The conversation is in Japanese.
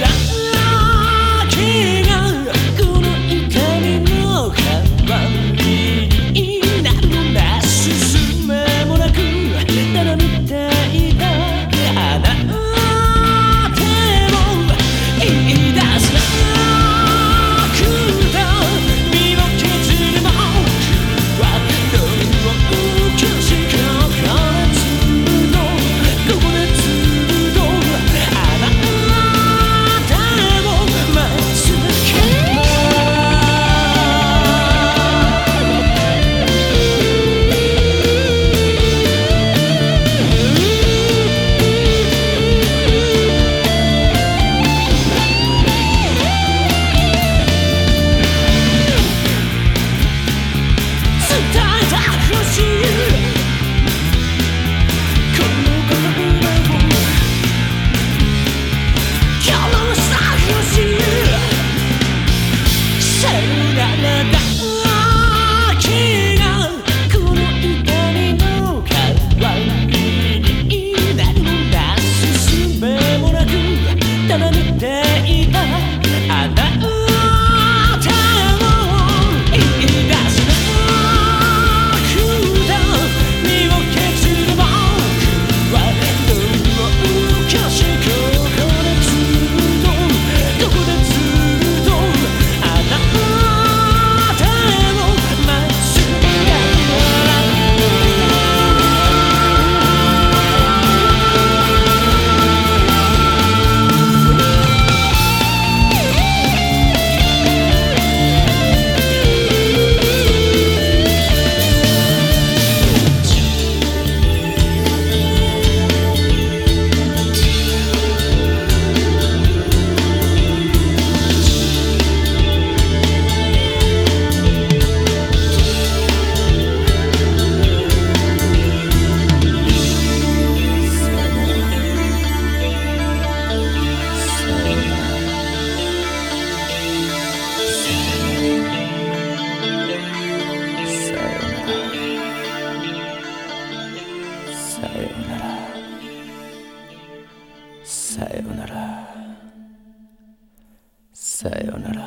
down. さよなら。さよなら。